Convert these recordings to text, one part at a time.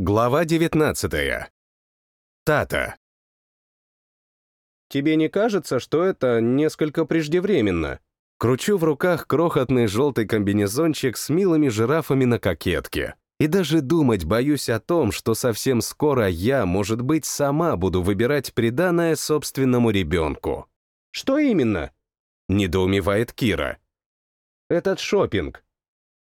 Глава 19. Тата. Тебе не кажется, что это несколько преждевременно? Кручу в руках крохотный желтый комбинезончик с милыми жирафами на кокетке. И даже думать боюсь о том, что совсем скоро я, может быть, сама буду выбирать приданное собственному ребенку. Что именно? Недоумевает Кира. Этот шопинг.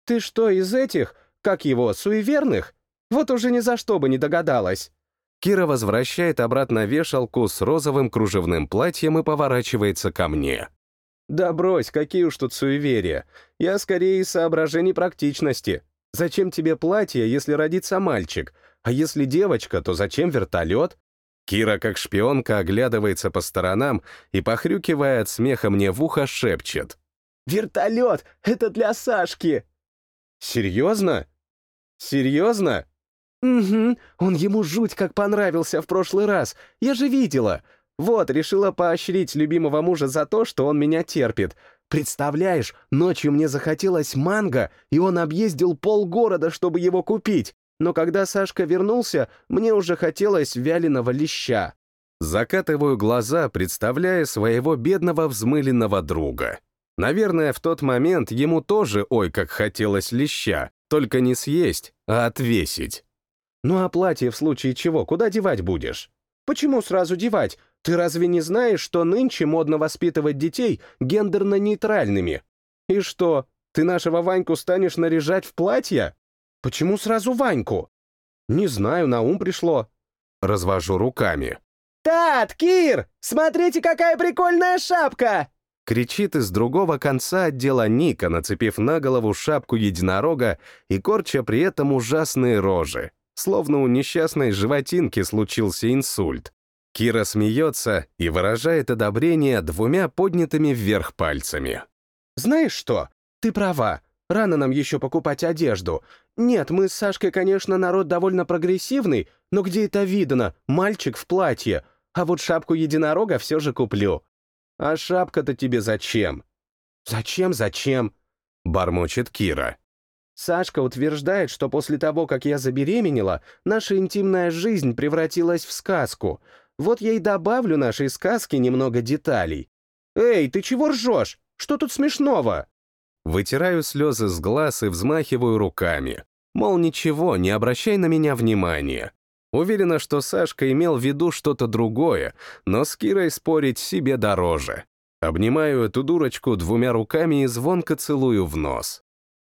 Ты что, из этих, как его, суеверных? Вот уже ни за что бы не догадалась. Кира возвращает обратно вешалку с розовым кружевным платьем и поворачивается ко мне. Да брось, какие уж тут суеверия. Я скорее из соображений практичности. Зачем тебе платье, если родится мальчик? А если девочка, то зачем вертолет? Кира, как шпионка, оглядывается по сторонам и, похрюкивая от смеха мне в ухо, шепчет. «Вертолет! Это для Сашки!» «Серьезно? Серьезно?» «Угу, он ему жуть как понравился в прошлый раз, я же видела. Вот, решила поощрить любимого мужа за то, что он меня терпит. Представляешь, ночью мне захотелось манго, и он объездил полгорода, чтобы его купить. Но когда Сашка вернулся, мне уже хотелось вяленого леща». Закатываю глаза, представляя своего бедного взмыленного друга. Наверное, в тот момент ему тоже ой как хотелось леща, только не съесть, а отвесить. Ну а платье в случае чего куда девать будешь? Почему сразу девать? Ты разве не знаешь, что нынче модно воспитывать детей гендерно-нейтральными? И что, ты нашего Ваньку станешь наряжать в платье? Почему сразу Ваньку? Не знаю, на ум пришло. Развожу руками. «Тат, Кир, смотрите, какая прикольная шапка!» Кричит из другого конца отдела Ника, нацепив на голову шапку единорога и корча при этом ужасные рожи словно у несчастной животинки случился инсульт. Кира смеется и выражает одобрение двумя поднятыми вверх пальцами. «Знаешь что? Ты права. Рано нам еще покупать одежду. Нет, мы с Сашкой, конечно, народ довольно прогрессивный, но где это видно? Мальчик в платье. А вот шапку единорога все же куплю. А шапка-то тебе зачем?» «Зачем, зачем?» — бормочет Кира. Сашка утверждает, что после того, как я забеременела, наша интимная жизнь превратилась в сказку. Вот я и добавлю нашей сказке немного деталей. «Эй, ты чего ржешь? Что тут смешного?» Вытираю слезы с глаз и взмахиваю руками. Мол, ничего, не обращай на меня внимания. Уверена, что Сашка имел в виду что-то другое, но с Кирой спорить себе дороже. Обнимаю эту дурочку двумя руками и звонко целую в нос.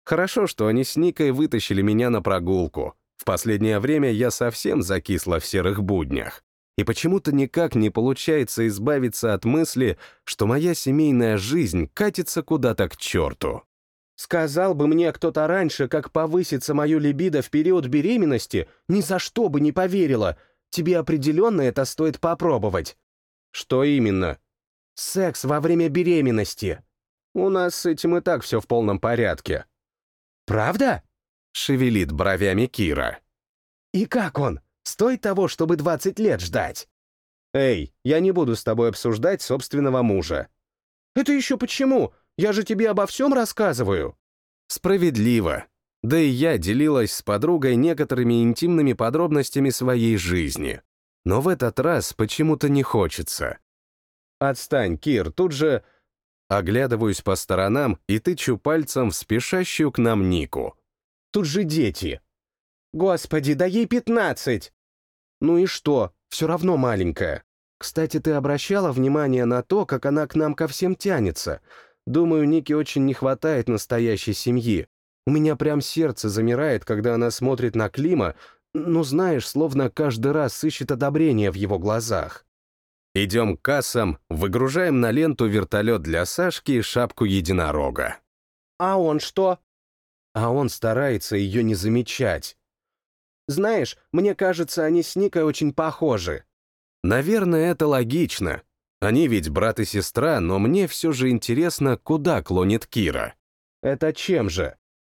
Хорошо, что они с Никой вытащили меня на прогулку. В последнее время я совсем закисла в серых буднях. И почему-то никак не получается избавиться от мысли, что моя семейная жизнь катится куда-то к черту. Сказал бы мне кто-то раньше, как повысится мою либидо в период беременности, ни за что бы не поверила. Тебе определенно это стоит попробовать. Что именно? Секс во время беременности. У нас с этим и так все в полном порядке. «Правда?» — шевелит бровями Кира. «И как он? Стоит того, чтобы 20 лет ждать?» «Эй, я не буду с тобой обсуждать собственного мужа». «Это еще почему? Я же тебе обо всем рассказываю». «Справедливо. Да и я делилась с подругой некоторыми интимными подробностями своей жизни. Но в этот раз почему-то не хочется». «Отстань, Кир, тут же...» Оглядываюсь по сторонам и тычу пальцем в спешащую к нам Нику. «Тут же дети!» «Господи, да ей пятнадцать!» «Ну и что? Все равно маленькая. Кстати, ты обращала внимание на то, как она к нам ко всем тянется? Думаю, Нике очень не хватает настоящей семьи. У меня прям сердце замирает, когда она смотрит на Клима, ну, знаешь, словно каждый раз ищет одобрение в его глазах». Идем к кассам, выгружаем на ленту вертолет для Сашки и шапку единорога. А он что? А он старается ее не замечать. Знаешь, мне кажется, они с Никой очень похожи. Наверное, это логично. Они ведь брат и сестра, но мне все же интересно, куда клонит Кира. Это чем же?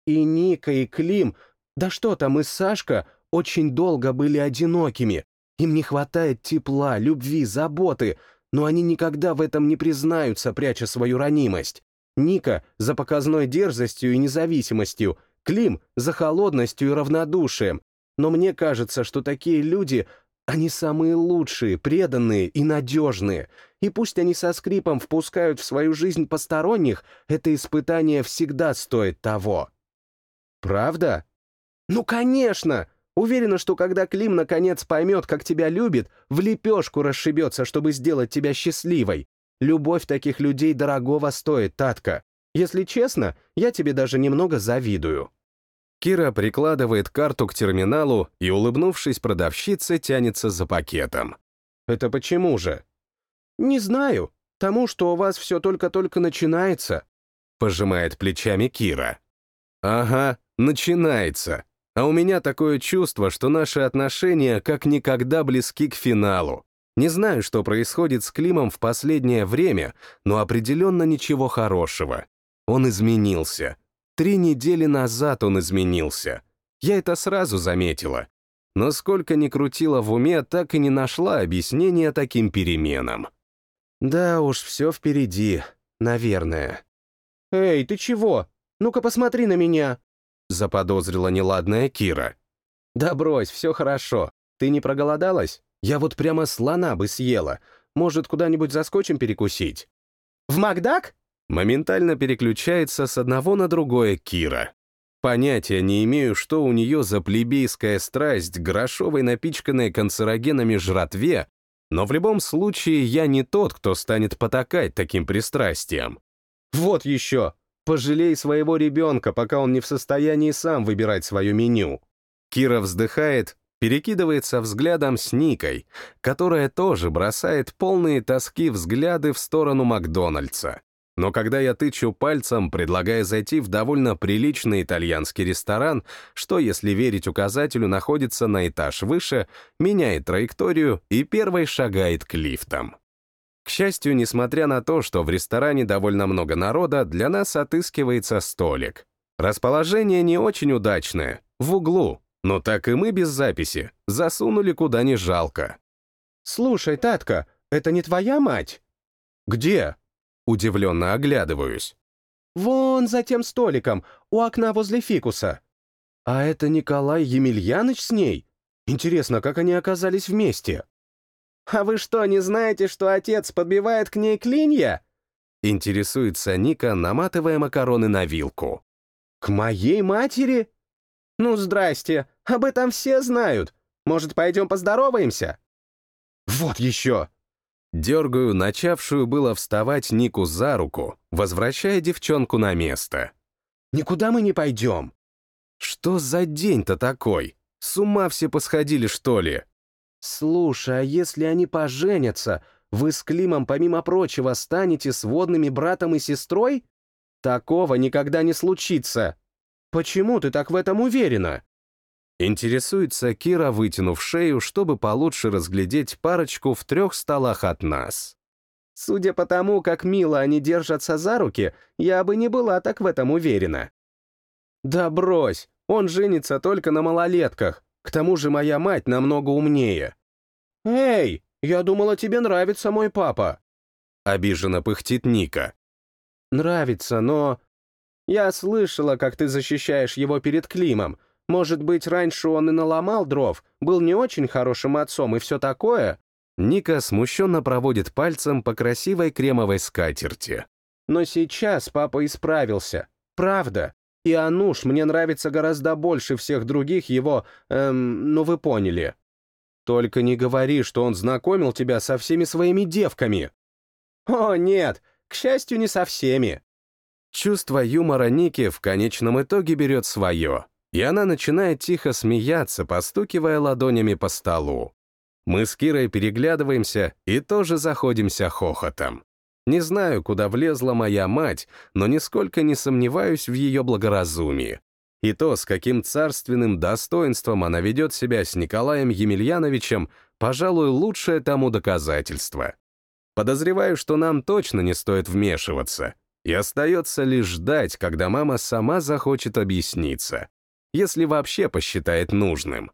И Ника, и Клим, да что там, и Сашка очень долго были одинокими, им не хватает тепла, любви, заботы, но они никогда в этом не признаются, пряча свою ранимость. Ника — за показной дерзостью и независимостью, Клим — за холодностью и равнодушием. Но мне кажется, что такие люди, они самые лучшие, преданные и надежные. И пусть они со скрипом впускают в свою жизнь посторонних, это испытание всегда стоит того. Правда? Ну, конечно! Уверена, что когда Клим наконец поймет, как тебя любит, в лепешку расшибется, чтобы сделать тебя счастливой. Любовь таких людей дорогого стоит, Татка. Если честно, я тебе даже немного завидую». Кира прикладывает карту к терминалу и, улыбнувшись продавщице, тянется за пакетом. «Это почему же?» «Не знаю. Тому, что у вас все только-только начинается», — пожимает плечами Кира. «Ага, начинается. А у меня такое чувство, что наши отношения как никогда близки к финалу. Не знаю, что происходит с Климом в последнее время, но определенно ничего хорошего. Он изменился. Три недели назад он изменился. Я это сразу заметила. Но сколько ни крутила в уме, так и не нашла объяснения таким переменам. Да уж, все впереди, наверное. «Эй, ты чего? Ну-ка посмотри на меня!» Заподозрила неладная Кира. «Да брось, все хорошо. Ты не проголодалась? Я вот прямо слона бы съела. Может, куда-нибудь заскочим перекусить?» «В Макдак?» Моментально переключается с одного на другое Кира. Понятия не имею, что у нее за плебейская страсть грошовой напичканной канцерогенами жратве, но в любом случае я не тот, кто станет потакать таким пристрастием. «Вот еще! Пожалей своего ребенка, пока он не в состоянии сам выбирать свое меню. Кира вздыхает, перекидывается взглядом с Никой, которая тоже бросает полные тоски взгляды в сторону Макдональдса. Но когда я тычу пальцем, предлагая зайти в довольно приличный итальянский ресторан, что, если верить указателю, находится на этаж выше, меняет траекторию и первой шагает к лифтам. К счастью, несмотря на то, что в ресторане довольно много народа, для нас отыскивается столик. Расположение не очень удачное, в углу, но так и мы без записи, засунули куда не жалко. «Слушай, Татка, это не твоя мать?» «Где?» Удивленно оглядываюсь. «Вон за тем столиком, у окна возле фикуса». «А это Николай Емельяныч с ней? Интересно, как они оказались вместе?» «А вы что, не знаете, что отец подбивает к ней клинья?» Интересуется Ника, наматывая макароны на вилку. «К моей матери?» «Ну, здрасте, об этом все знают. Может, пойдем поздороваемся?» «Вот еще!» Дергаю начавшую было вставать Нику за руку, возвращая девчонку на место. «Никуда мы не пойдем!» «Что за день-то такой? С ума все посходили, что ли?» «Слушай, а если они поженятся, вы с Климом, помимо прочего, станете сводными братом и сестрой? Такого никогда не случится. Почему ты так в этом уверена?» Интересуется Кира, вытянув шею, чтобы получше разглядеть парочку в трех столах от нас. «Судя по тому, как мило они держатся за руки, я бы не была так в этом уверена». «Да брось, он женится только на малолетках. К тому же моя мать намного умнее. «Эй, я думала, тебе нравится мой папа!» Обиженно пыхтит Ника. «Нравится, но...» «Я слышала, как ты защищаешь его перед Климом. Может быть, раньше он и наломал дров, был не очень хорошим отцом и все такое?» Ника смущенно проводит пальцем по красивой кремовой скатерти. «Но сейчас папа исправился. Правда. И Ануш мне нравится гораздо больше всех других его, эм, ну вы поняли. Только не говори, что он знакомил тебя со всеми своими девками. О, нет, к счастью, не со всеми. Чувство юмора Ники в конечном итоге берет свое, и она начинает тихо смеяться, постукивая ладонями по столу. Мы с Кирой переглядываемся и тоже заходимся хохотом. Не знаю, куда влезла моя мать, но нисколько не сомневаюсь в ее благоразумии. И то, с каким царственным достоинством она ведет себя с Николаем Емельяновичем, пожалуй, лучшее тому доказательство. Подозреваю, что нам точно не стоит вмешиваться, и остается лишь ждать, когда мама сама захочет объясниться, если вообще посчитает нужным.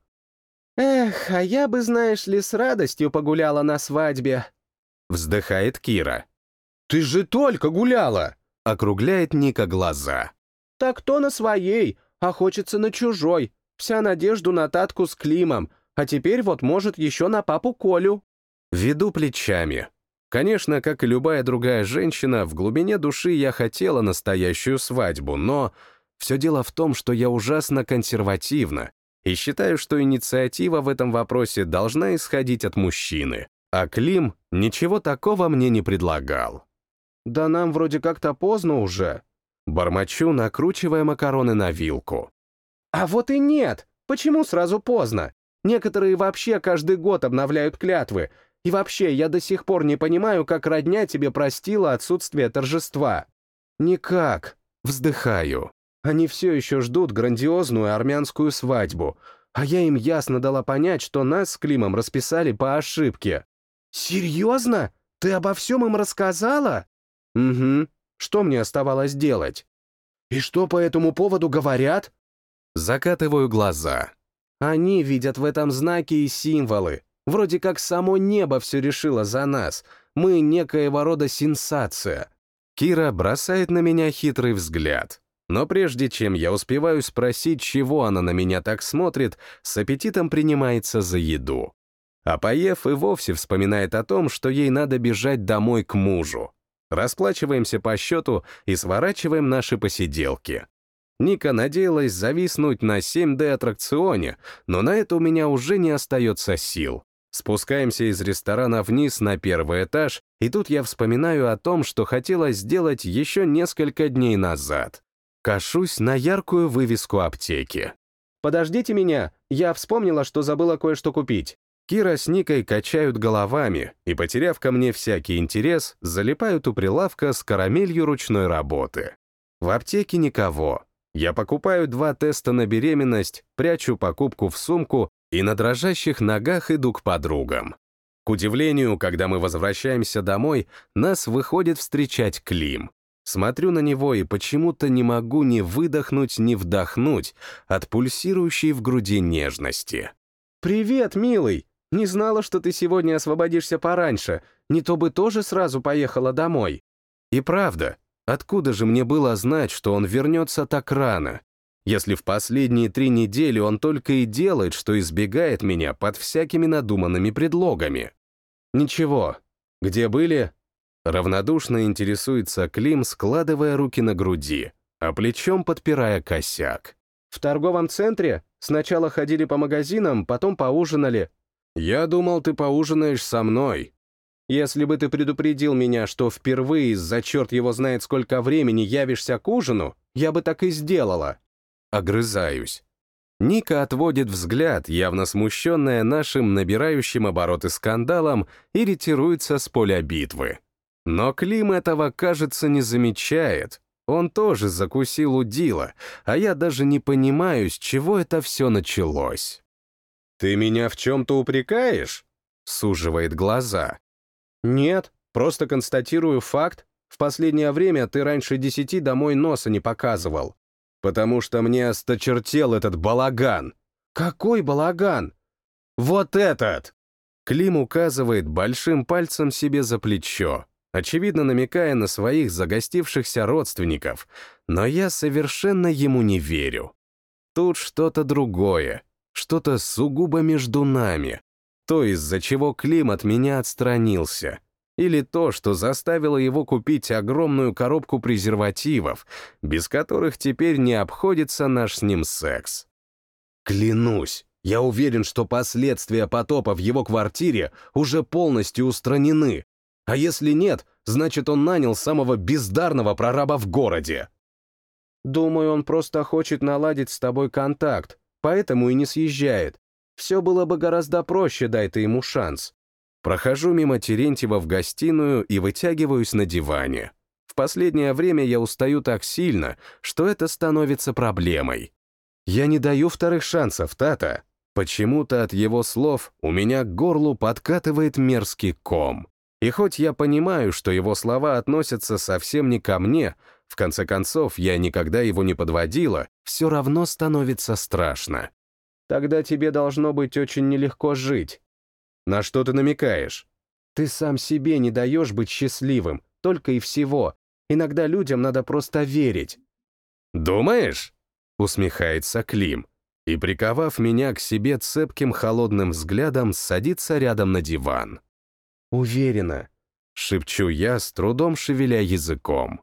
«Эх, а я бы, знаешь ли, с радостью погуляла на свадьбе», — вздыхает Кира. «Ты же только гуляла!» — округляет Ника глаза. «Так то на своей, а хочется на чужой. Вся надежду на Татку с Климом, а теперь вот может еще на папу Колю. Веду плечами. Конечно, как и любая другая женщина, в глубине души я хотела настоящую свадьбу, но все дело в том, что я ужасно консервативна и считаю, что инициатива в этом вопросе должна исходить от мужчины. А Клим ничего такого мне не предлагал. «Да нам вроде как-то поздно уже». Бормочу, накручивая макароны на вилку. «А вот и нет! Почему сразу поздно? Некоторые вообще каждый год обновляют клятвы. И вообще, я до сих пор не понимаю, как родня тебе простила отсутствие торжества». «Никак», вздыхаю. Они все еще ждут грандиозную армянскую свадьбу, а я им ясно дала понять, что нас с Климом расписали по ошибке. «Серьезно? Ты обо всем им рассказала?» «Угу. Что мне оставалось делать?» «И что по этому поводу говорят?» Закатываю глаза. Они видят в этом знаки и символы. Вроде как само небо все решило за нас. Мы некоего рода сенсация. Кира бросает на меня хитрый взгляд. Но прежде чем я успеваю спросить, чего она на меня так смотрит, с аппетитом принимается за еду. А поев и вовсе вспоминает о том, что ей надо бежать домой к мужу. Расплачиваемся по счету и сворачиваем наши посиделки. Ника надеялась зависнуть на 7D-аттракционе, но на это у меня уже не остается сил. Спускаемся из ресторана вниз на первый этаж, и тут я вспоминаю о том, что хотела сделать еще несколько дней назад. Кашусь на яркую вывеску аптеки. «Подождите меня, я вспомнила, что забыла кое-что купить». Кира с Никой качают головами и, потеряв ко мне всякий интерес, залипают у прилавка с карамелью ручной работы. В аптеке никого. Я покупаю два теста на беременность, прячу покупку в сумку и на дрожащих ногах иду к подругам. К удивлению, когда мы возвращаемся домой, нас выходит встречать Клим. Смотрю на него и почему-то не могу ни выдохнуть, ни вдохнуть от пульсирующей в груди нежности. «Привет, милый! Не знала, что ты сегодня освободишься пораньше. Не то бы тоже сразу поехала домой». И правда, откуда же мне было знать, что он вернется так рано? Если в последние три недели он только и делает, что избегает меня под всякими надуманными предлогами. Ничего. Где были, Равнодушно интересуется Клим, складывая руки на груди, а плечом подпирая косяк. «В торговом центре? Сначала ходили по магазинам, потом поужинали». «Я думал, ты поужинаешь со мной». «Если бы ты предупредил меня, что впервые за черт его знает сколько времени явишься к ужину, я бы так и сделала». Огрызаюсь. Ника отводит взгляд, явно смущенная нашим набирающим обороты скандалом, и ретируется с поля битвы. Но Клим этого, кажется, не замечает. Он тоже закусил удила, а я даже не понимаю, с чего это все началось. «Ты меня в чем-то упрекаешь?» — суживает глаза. «Нет, просто констатирую факт. В последнее время ты раньше десяти домой носа не показывал. Потому что мне осточертел этот балаган». «Какой балаган?» «Вот этот!» Клим указывает большим пальцем себе за плечо очевидно намекая на своих загостившихся родственников, но я совершенно ему не верю. Тут что-то другое, что-то сугубо между нами, то, из-за чего Клим от меня отстранился, или то, что заставило его купить огромную коробку презервативов, без которых теперь не обходится наш с ним секс. Клянусь, я уверен, что последствия потопа в его квартире уже полностью устранены, а если нет, значит, он нанял самого бездарного прораба в городе. Думаю, он просто хочет наладить с тобой контакт, поэтому и не съезжает. Все было бы гораздо проще, дай ты ему шанс. Прохожу мимо Терентьева в гостиную и вытягиваюсь на диване. В последнее время я устаю так сильно, что это становится проблемой. Я не даю вторых шансов, Тата. Почему-то от его слов у меня к горлу подкатывает мерзкий ком. И хоть я понимаю, что его слова относятся совсем не ко мне, в конце концов, я никогда его не подводила, все равно становится страшно. Тогда тебе должно быть очень нелегко жить. На что ты намекаешь? Ты сам себе не даешь быть счастливым, только и всего. Иногда людям надо просто верить. «Думаешь?» — усмехается Клим. и, приковав меня к себе цепким холодным взглядом, садится рядом на диван. «Уверена», — шепчу я, с трудом шевеля языком.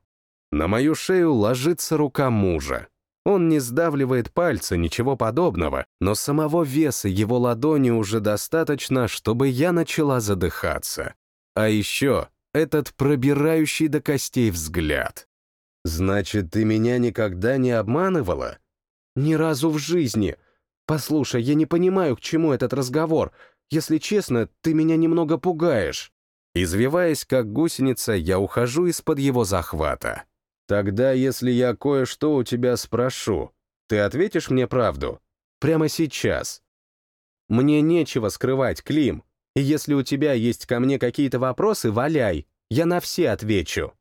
На мою шею ложится рука мужа. Он не сдавливает пальцы, ничего подобного, но самого веса его ладони уже достаточно, чтобы я начала задыхаться. А еще этот пробирающий до костей взгляд. «Значит, ты меня никогда не обманывала?» «Ни разу в жизни. Послушай, я не понимаю, к чему этот разговор. Если честно, ты меня немного пугаешь». Извиваясь, как гусеница, я ухожу из-под его захвата. «Тогда, если я кое-что у тебя спрошу, ты ответишь мне правду? Прямо сейчас?» «Мне нечего скрывать, Клим. И если у тебя есть ко мне какие-то вопросы, валяй. Я на все отвечу».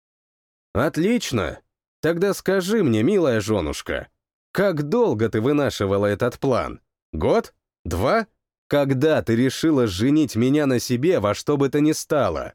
«Отлично. Тогда скажи мне, милая женушка, как долго ты вынашивала этот план? Год? Два? Когда ты решила женить меня на себе во что бы то ни стало?»